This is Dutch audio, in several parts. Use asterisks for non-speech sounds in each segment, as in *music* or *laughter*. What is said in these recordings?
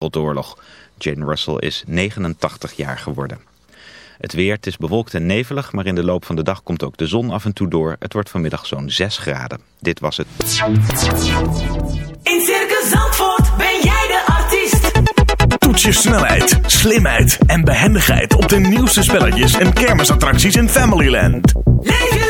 Wereldoorlog. Jane Russell is 89 jaar geworden. Het weer, het is bewolkt en nevelig, maar in de loop van de dag komt ook de zon af en toe door. Het wordt vanmiddag zo'n 6 graden. Dit was het. In Circus Zandvoort ben jij de artiest. Toets je snelheid, slimheid en behendigheid op de nieuwste spelletjes en kermisattracties in Familyland. Leef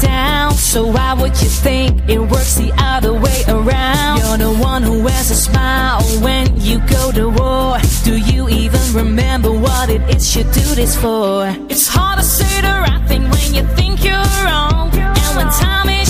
Down. So why would you think it works the other way around? You're the one who wears a smile when you go to war. Do you even remember what it is you do this for? It's hard to say the right thing when you think you're wrong. And when time is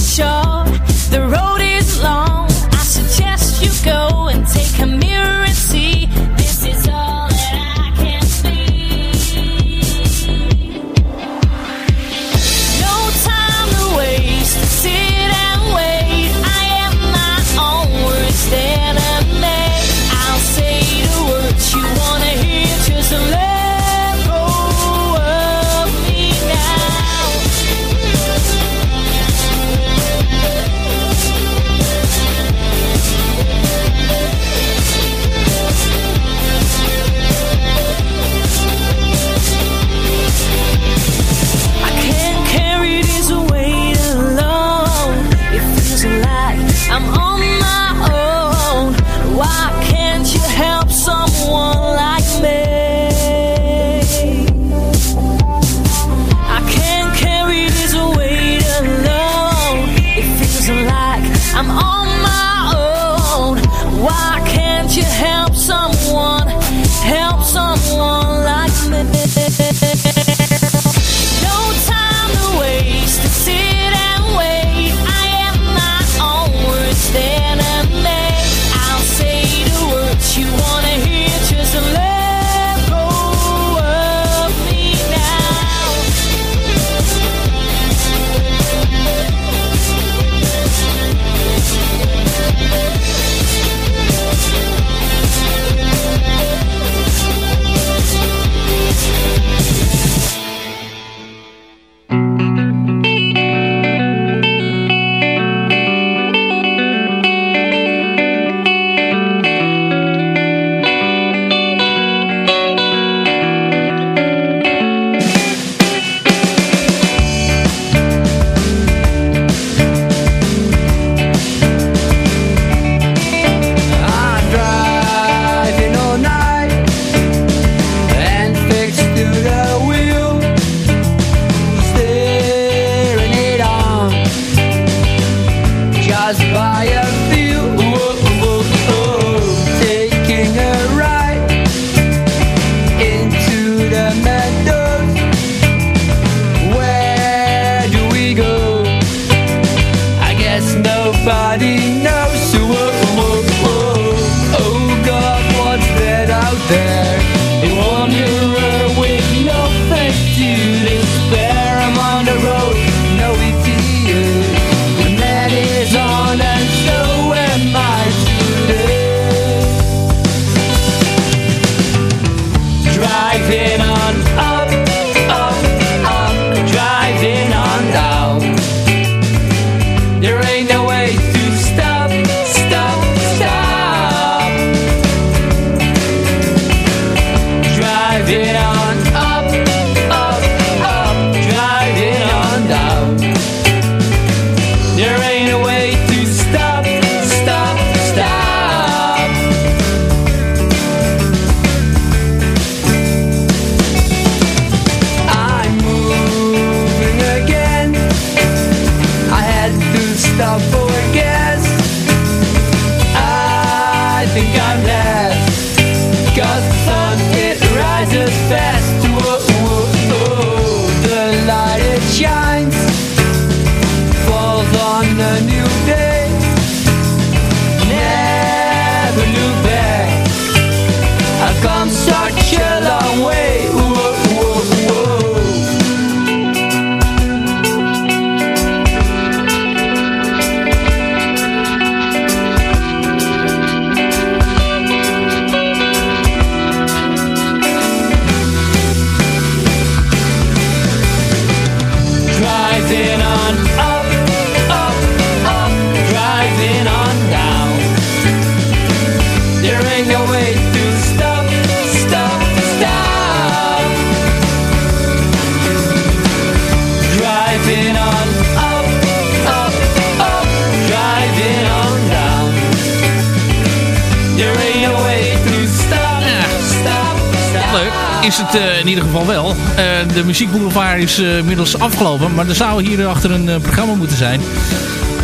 het eh, in ieder geval wel. Eh, de muziekboulevard is eh, inmiddels afgelopen. Maar er zou hier achter een programma moeten zijn.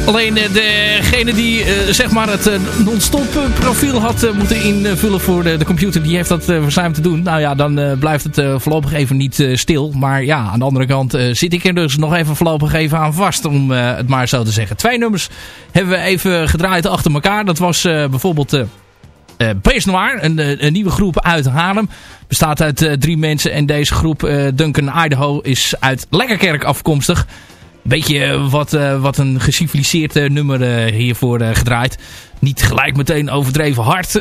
Alleen degene die zeg maar het non-stop profiel had moeten invullen voor de, de computer. Die heeft dat verzuimd te doen. Nou ja, dan blijft het voorlopig even niet stil. Maar ja, aan de andere kant zit ik er dus nog even voorlopig even aan vast. Om het maar zo te zeggen. Twee nummers hebben we even gedraaid achter elkaar. Dat was bijvoorbeeld... Beest Noir, een, eh, een nieuwe groep uit Haarlem. Bestaat uit eh, drie mensen en deze groep, Duncan Idaho, is uit Lekkerkerk afkomstig. Beetje wat, wat een geciviliseerd nummer hiervoor gedraaid. Niet gelijk meteen overdreven hard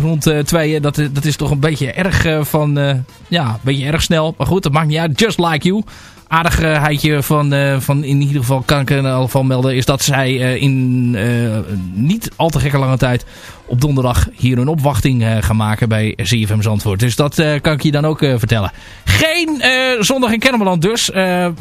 rond tweeën. Dat, dat is toch een beetje erg van, ja, een beetje erg snel. Maar goed, dat maakt niet uit. Just Like You aardigheidje van, eh, van in ieder geval kan ik in ieder geval melden is dat zij eh, in eh, niet al te gekke lange tijd op donderdag hier een opwachting gaan maken bij ZFM Zandvoort. Dus dat kan ik je dan ook vertellen. Geen zondag in Kennemerland dus.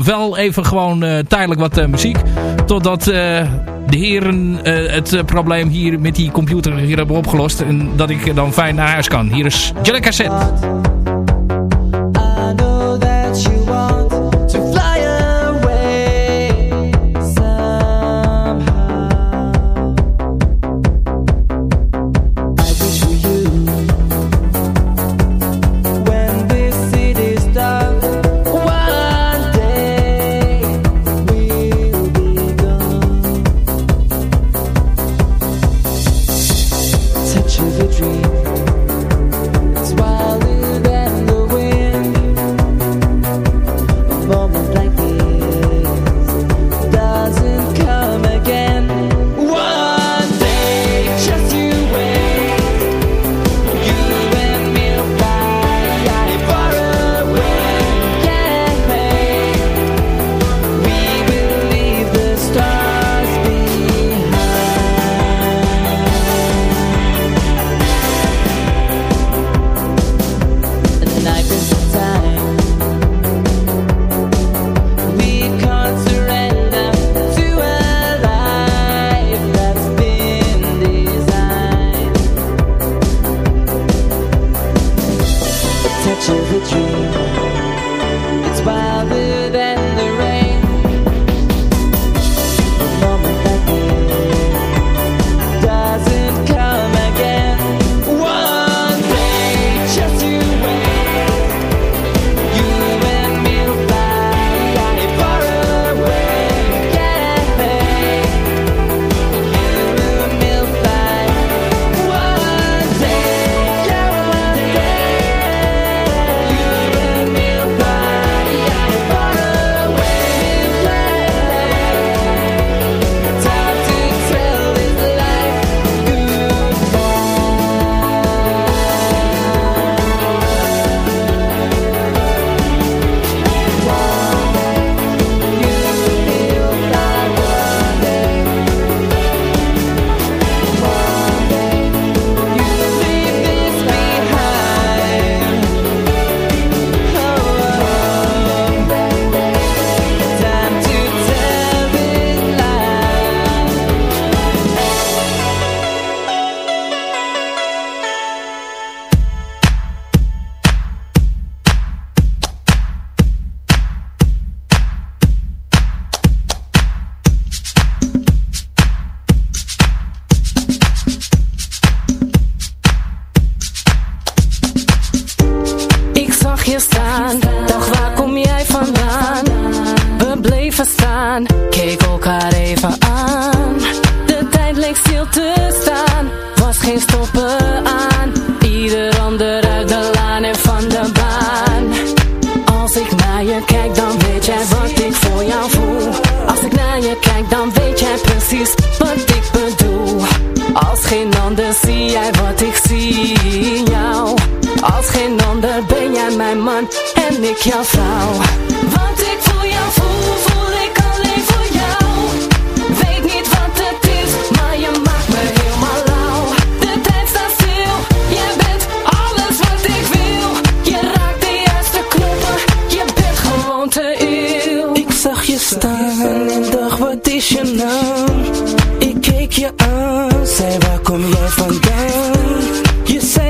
Wel even gewoon tijdelijk wat muziek. Totdat de heren het probleem hier met die computer hier hebben opgelost. En dat ik dan fijn naar huis kan. Hier is Jelly Cassette.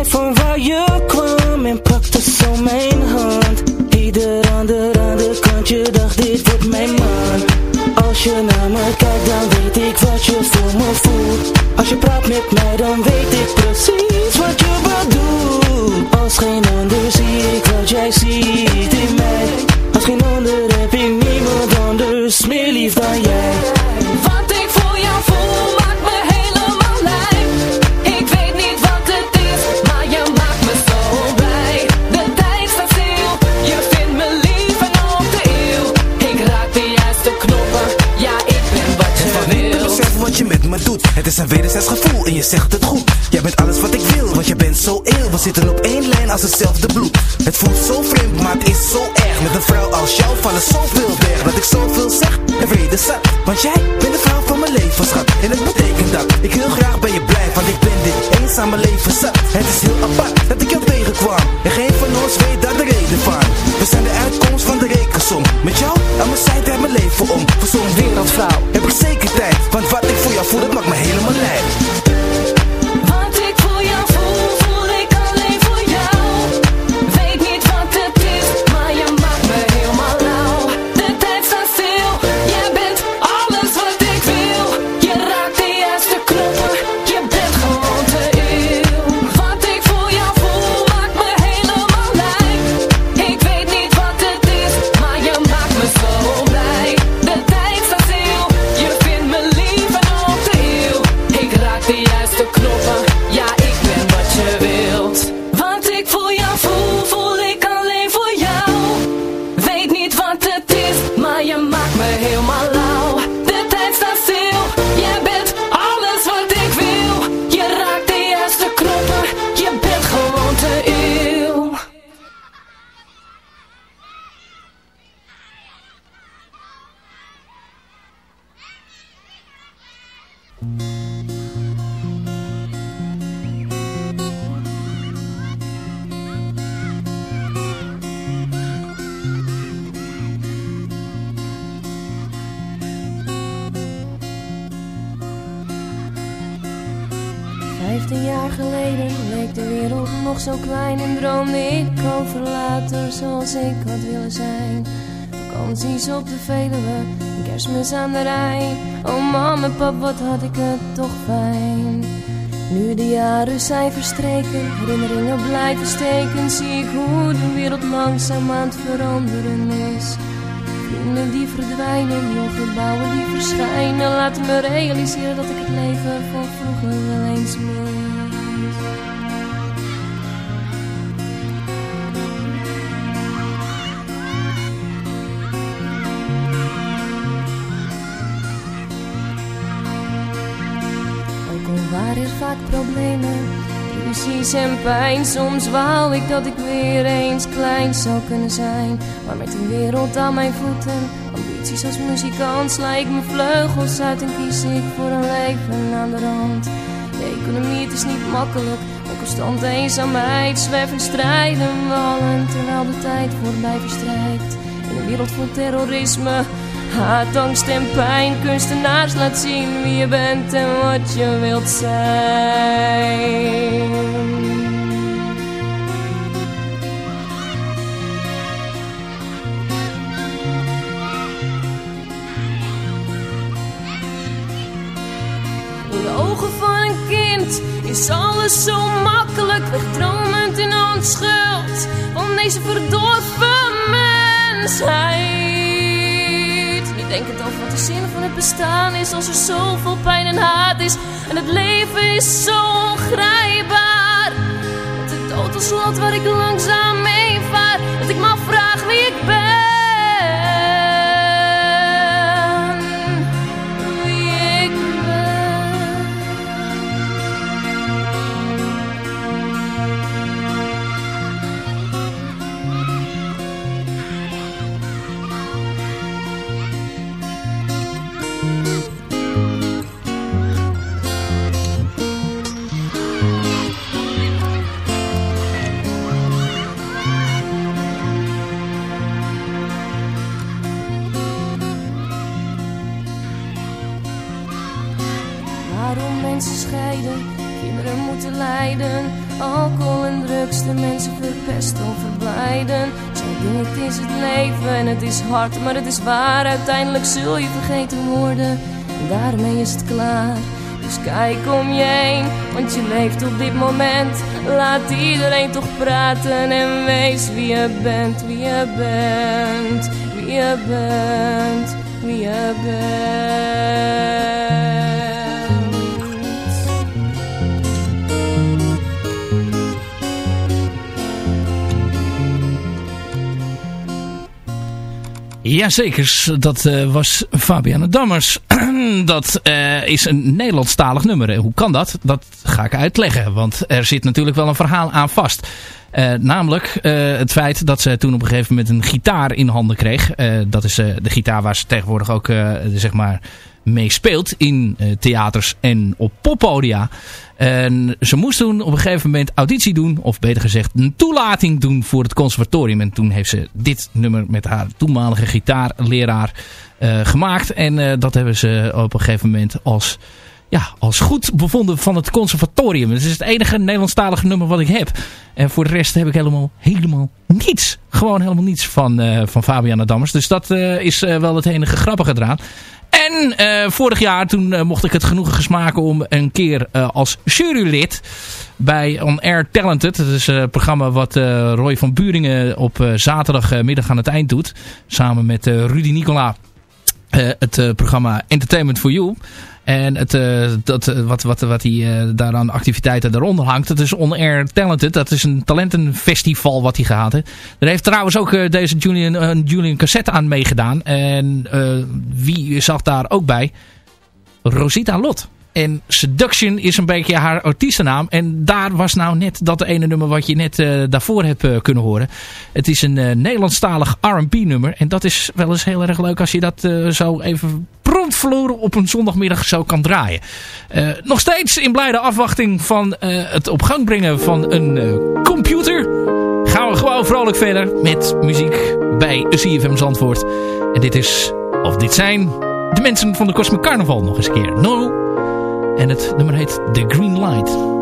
Van waar je kwam en pakte zo mijn hand. Ieder ander aan de kant, je dacht dit wordt mijn man. Als je naar me kijkt dan weet ik wat je voor me voelt. Als je praat met mij dan weet ik precies wat je bedoelt. Als geen ander zie ik wat jij ziet in mij. Als geen ander heb ik niemand anders meer lief dan jij is een wederzijds gevoel en je zegt het goed. Jij bent alles wat ik wil, want je bent zo eeuw We zitten op één lijn als hetzelfde bloed. Het voelt zo vreemd, maar het is zo erg. Met een vrouw als jou vallen zoveel weg Dat ik zoveel zeg. En vrede zat Want jij bent de vrouw van mijn leven, schat. En het betekent dat ik heel graag bij je blijf Want ik ben dit eenzame leven zat. Het is heel apart dat ik jou tegenkwam. En geen van ons weet daar de reden van. We zijn de uitkomst van de rekensom. Met jou aan mijn zijde mijn leven om. Voor zo'n wereldvrouw heb ik zeker tijd Want wat ik voel, dat maakt me helemaal lijp droomde ik later zoals ik had willen zijn. Vakanties op de Veluwe, kerstmis aan de Rijn. Oh mam en pap, wat had ik het toch fijn. Nu de jaren zijn verstreken, herinneringen blijven steken, zie ik hoe de wereld langzaam aan het veranderen is. Vrienden die verdwijnen, nieuwe gebouwen die verschijnen. Laat me realiseren dat ik het leven van vroeger wel eens mis. Vaak problemen, ruzies en pijn. Soms wou ik dat ik weer eens klein zou kunnen zijn. Maar met een wereld aan mijn voeten, ambities als muzikant, sla ik mijn vleugels uit en kies ik voor een leven aan de rand. De economie, is niet makkelijk, een constante eenzaamheid. Zwerven strijden we terwijl de tijd voorbij verstrijkt. In een wereld vol terrorisme, haat, angst en pijn. Kunstenaars laat zien wie je bent en wat je wilt zijn. In de ogen van een kind is alles zo makkelijk wegdromend in onschuld van deze verdorven mensheid. Niet denkend over wat de zin van het bestaan is als er zoveel pijn en haat is en het leven is zo ongrijpbaar. Met de dood als lot waar ik langzaam maar het is waar. Uiteindelijk zul je vergeten worden en daarmee is het klaar. Dus kijk om je heen, want je leeft op dit moment. Laat iedereen toch praten en wees wie je bent, wie je bent, wie je bent, wie je bent. Jazeker, dat eh, was Fabiana Dammers. *clears throat* dat eh, is een Nederlandstalig nummer. Hoe kan dat? Dat ga ik uitleggen, want er zit natuurlijk wel een verhaal aan vast. Eh, namelijk het feit dat ze toen op een gegeven moment een gitaar in handen kreeg. dat is de gitaar waar ze tegenwoordig ook zeg maar mee speelt in theaters en op poppodia. En ze moest toen op een gegeven moment auditie doen. Of beter gezegd een toelating doen voor het conservatorium. En toen heeft ze dit nummer met haar toenmalige gitaarleraar uh, gemaakt. En uh, dat hebben ze op een gegeven moment als, ja, als goed bevonden van het conservatorium. Het is het enige Nederlandstalige nummer wat ik heb. En voor de rest heb ik helemaal, helemaal niets. Gewoon helemaal niets van, uh, van Fabiana Dammers. Dus dat is wel het enige grappige eraan. En uh, vorig jaar toen uh, mocht ik het genoegen gesmaken om een keer uh, als jurylid bij On Air Talented. Dat is een programma wat Roy van Buringen op zaterdagmiddag aan het eind doet. Samen met Rudy Nicola. het programma Entertainment for You. En het, uh, dat, wat, wat, wat hij uh, daar aan activiteiten daaronder hangt. Dat is On Air Talented. Dat is een talentenfestival wat hij gehad heeft. Er heeft trouwens ook uh, deze Julian, Julian Cassette aan meegedaan. En wie zag daar ook bij? Rosita Lot. En Seduction is een beetje haar artiestennaam. En daar was nou net dat ene nummer wat je net uh, daarvoor hebt uh, kunnen horen. Het is een uh, Nederlandstalig R&B nummer. En dat is wel eens heel erg leuk als je dat zo even prompt verloren op een zondagmiddag zo kan draaien. nog steeds in blijde afwachting van het op gang brengen van een computer. Gaan we gewoon vrolijk verder met muziek bij CFM Zandvoort. En dit is, of dit zijn, de mensen van de Cosmic Carnival nog eens een keer. No En het nummer heet The Green Light.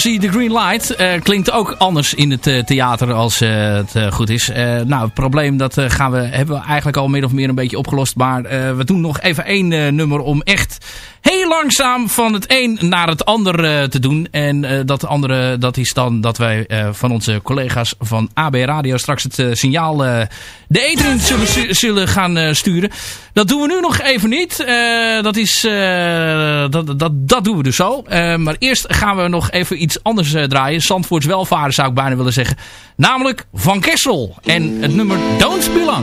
Versie The Green Light eh, klinkt ook anders in het eh, theater als eh, het goed is. Nou, het probleem dat gaan we, hebben we eigenlijk al min of meer een beetje opgelost. Maar we doen nog even één nummer om echt langzaam van het een naar het ander eh, te doen. En eh, dat andere, dat is dan dat wij eh, van onze collega's van AB Radio straks het signaal de eten zullen, zullen gaan sturen. Dat doen we nu nog even niet. Dat, is, dat, dat, dat doen we dus zo. Maar eerst gaan we nog even iets anders draaien. Zandvoorts welvaren zou ik bijna willen zeggen. Namelijk Van Kessel. En het nummer Don't bar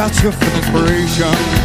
with a touch of inspiration.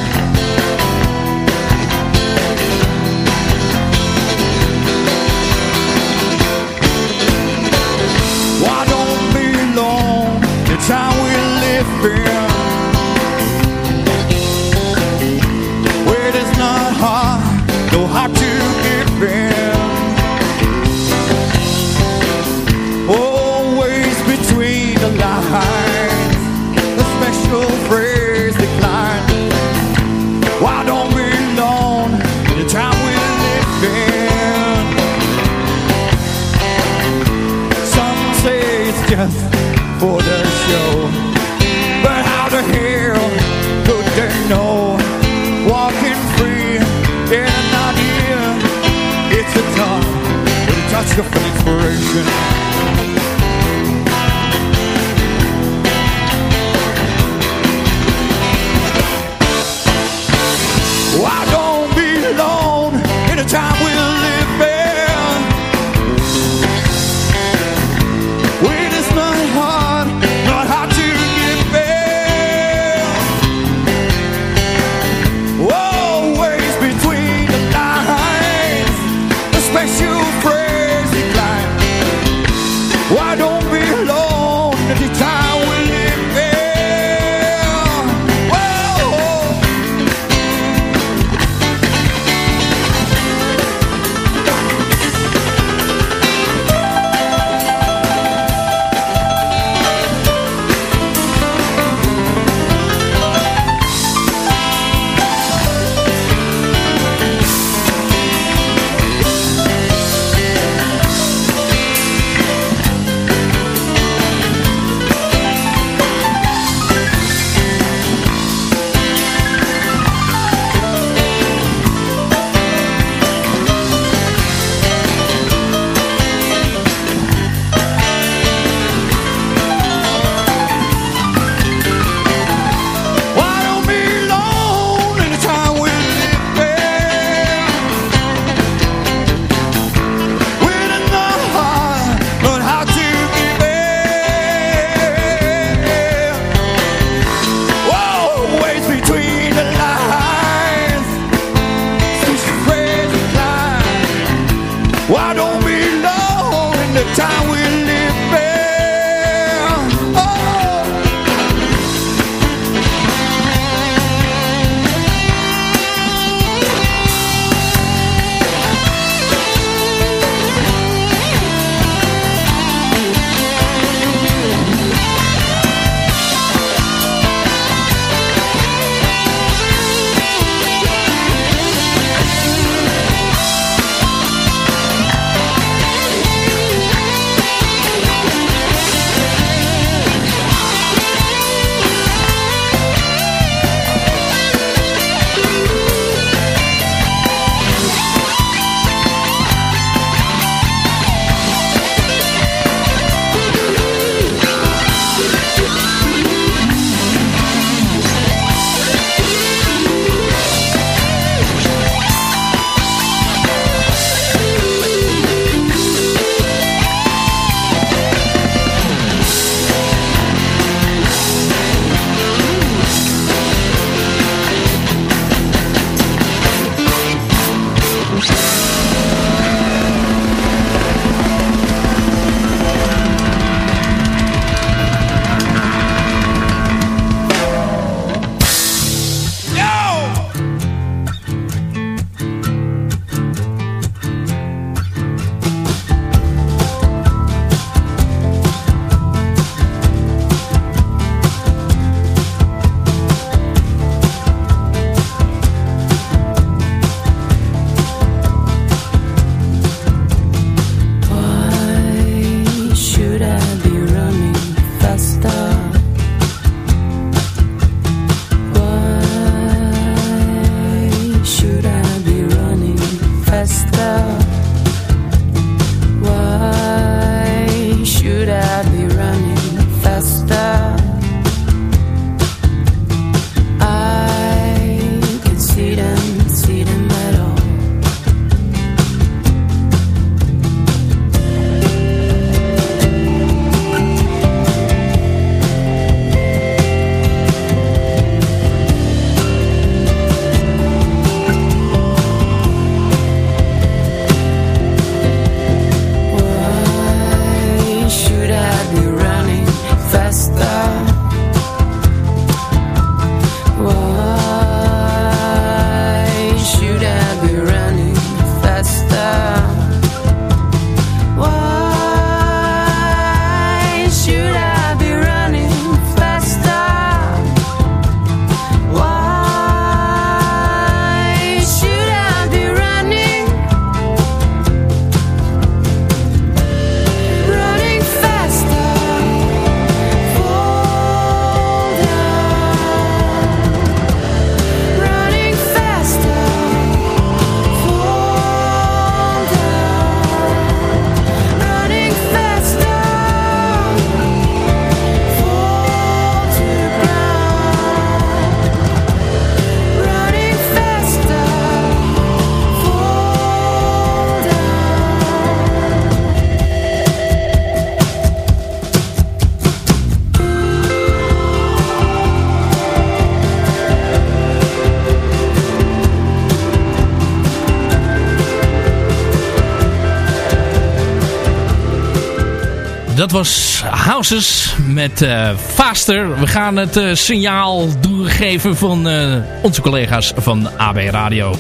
was Houses met uh, Faster. We gaan het eh, signaal doorgeven van eh, onze collega's van AB Radio.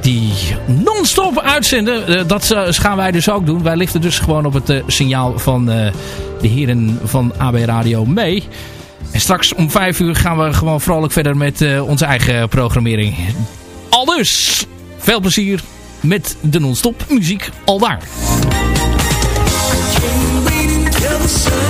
Die non-stop uitzenden. dat gaan wij dus ook doen. Wij lichten dus gewoon op het signaal van de heren van AB Radio mee. En straks om vijf uur gaan we gewoon vrolijk verder met onze eigen programmering. Al dus, veel plezier met de non-stop muziek al daar. sun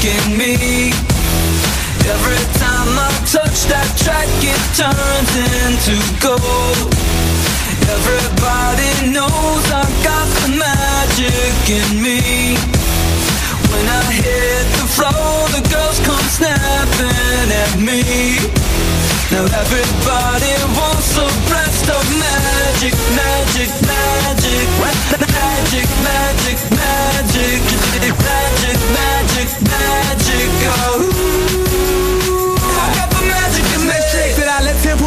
In me. Every time I touch that track it turns into gold. Everybody knows I've got the magic in me. When I hit the floor the girls come snapping at me. Now everybody wants a brand so magic, magic, magic, magic, magic, magic, magic, magic, magic. Oh,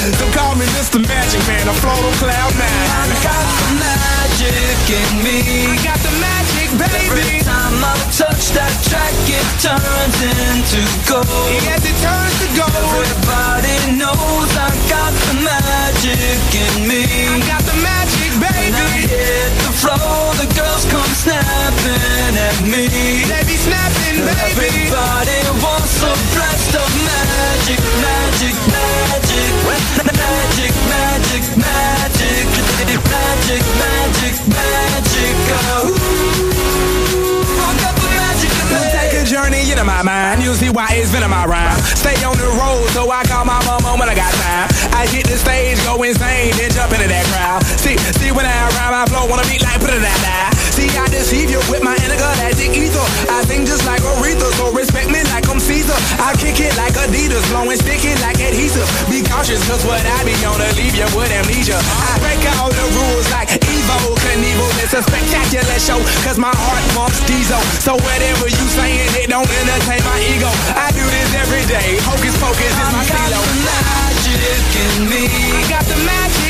So call me Mr. Magic Man, I float on cloud nine. I got the magic in me. I got the magic, baby. Every time I touch that track, it turns into gold. Yes, it turns to gold. Everybody knows I got the magic in me. I got the magic, baby. When I hit the floor, the girls come snapping at me. They be snapping, baby. Everybody wants a blast of magic, magic, magic. Magic, magic, magic. Magic, magic, magic. Oh, ooh. Journey into my mind. You see why it's been in my rhyme. Stay on the road, so I call my mama when I got time. I hit the stage, go insane, then jump into that cause what I be on to leave you with amnesia. I break all the rules like Evo Knievel. It's a spectacular show, cause my heart pumps diesel. So whatever you saying, it don't entertain my ego. I do this every day. Hocus pocus is my I got the magic in me. I got the magic,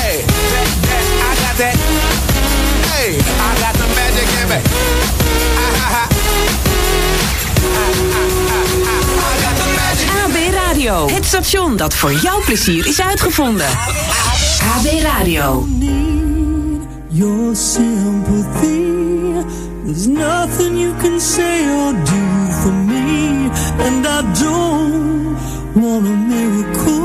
Hey, that, that, I got that. Hey, I got the magic in me. I got the magic. AB Radio. Het station dat voor jouw plezier is uitgevonden. AB Radio. your sympathy. There's nothing you can say or do for me, and I don't want a miracle.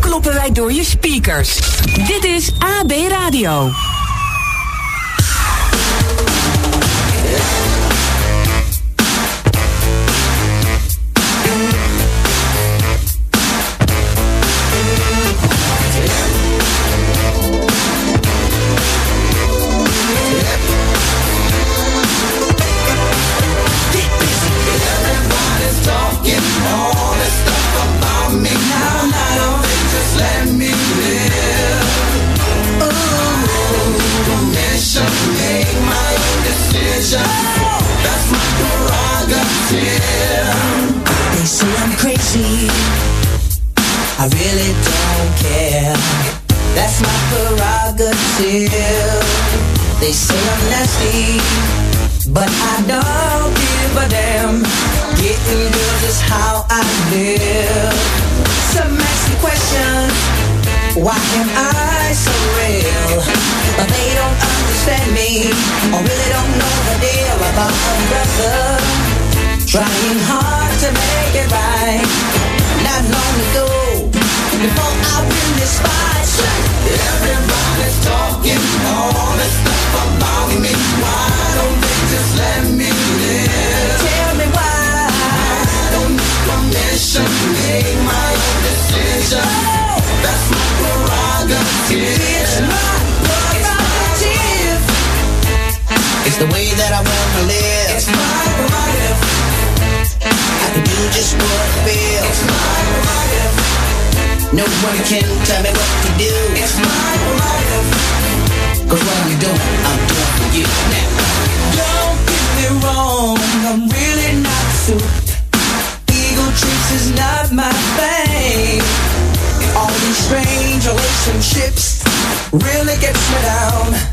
kloppen wij door je speakers. Dit is AB Radio. trying What you can tell me what to do. It's my life. Cause what I'm doing, I'm doing for you now. Don't get me wrong, I'm really not suited. Ego trips is not my thing. All these strange relationships really gets me down.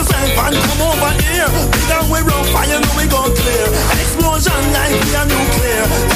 yourself and come over here. Big and we're on fire, now we go clear. An explosion like we are nuclear.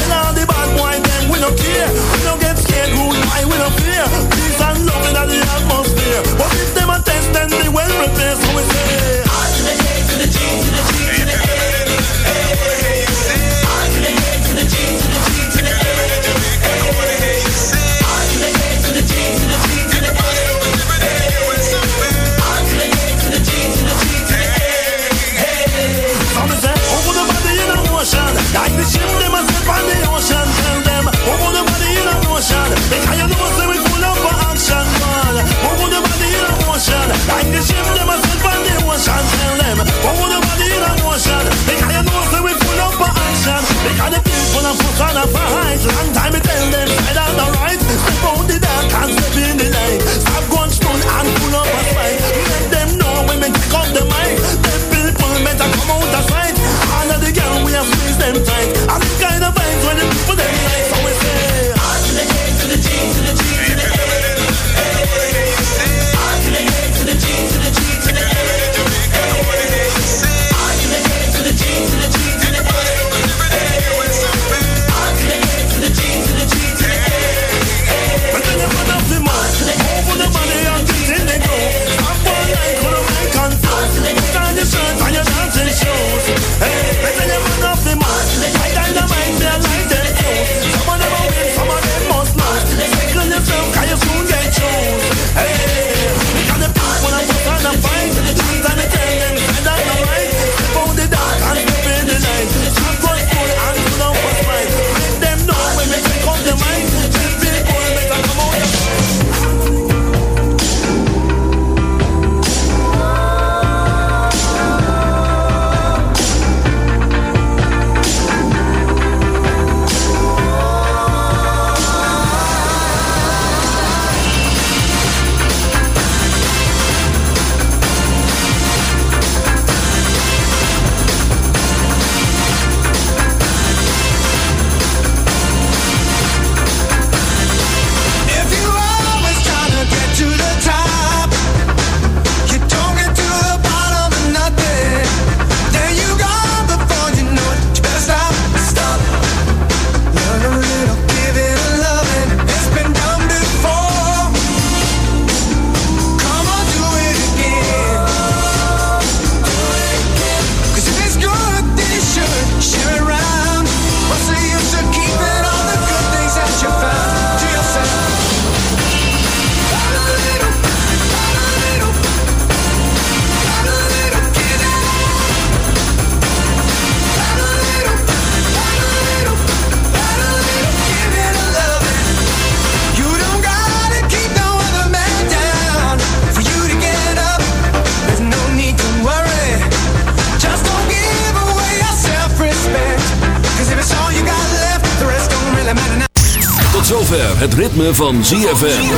Ritme van ZFM.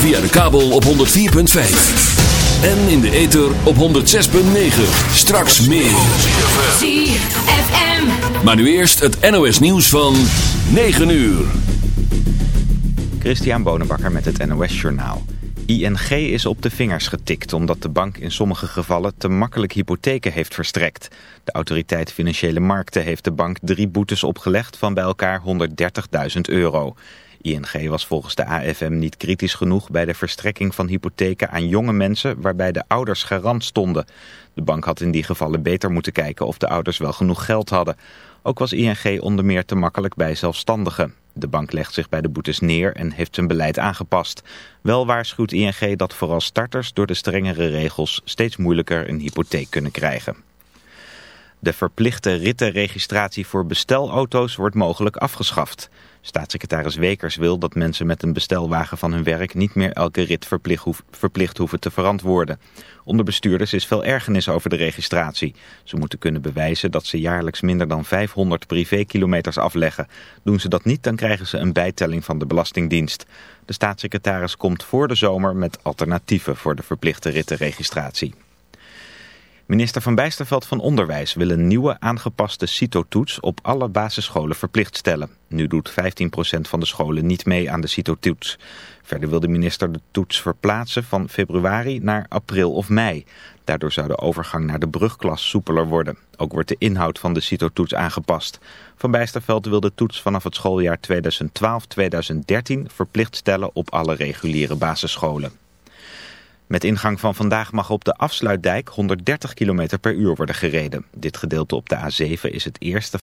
Via de kabel op 104.5. En in de ether op 106.9. Straks meer. ZFM. Maar nu eerst het NOS nieuws van 9 uur. Christian Bonenbakker met het NOS Journaal. ING is op de vingers getikt omdat de bank in sommige gevallen te makkelijk hypotheken heeft verstrekt. De autoriteit Financiële Markten heeft de bank drie boetes opgelegd van bij elkaar 130.000 euro. ING was volgens de AFM niet kritisch genoeg bij de verstrekking van hypotheken aan jonge mensen waarbij de ouders garant stonden. De bank had in die gevallen beter moeten kijken of de ouders wel genoeg geld hadden. Ook was ING onder meer te makkelijk bij zelfstandigen. De bank legt zich bij de boetes neer en heeft zijn beleid aangepast. Wel waarschuwt ING dat vooral starters door de strengere regels steeds moeilijker een hypotheek kunnen krijgen. De verplichte rittenregistratie voor bestelauto's wordt mogelijk afgeschaft. Staatssecretaris Wekers wil dat mensen met een bestelwagen van hun werk niet meer elke rit verplicht, verplicht hoeven te verantwoorden. Onder bestuurders is veel ergernis over de registratie. Ze moeten kunnen bewijzen dat ze jaarlijks minder dan 500 privékilometers afleggen. Doen ze dat niet, dan krijgen ze een bijtelling van de Belastingdienst. De staatssecretaris komt voor de zomer met alternatieven voor de verplichte rittenregistratie. Minister Van Bijsterveld van Onderwijs wil een nieuwe aangepaste CITO-toets op alle basisscholen verplicht stellen. Nu doet 15% van de scholen niet mee aan de CITO-toets. Verder wil de minister de toets verplaatsen van februari naar april of mei. Daardoor zou de overgang naar de brugklas soepeler worden. Ook wordt de inhoud van de CITO-toets aangepast. Van Bijsterveld wil de toets vanaf het schooljaar 2012-2013 verplicht stellen op alle reguliere basisscholen. Met ingang van vandaag mag op de afsluitdijk 130 km per uur worden gereden. Dit gedeelte op de A7 is het eerste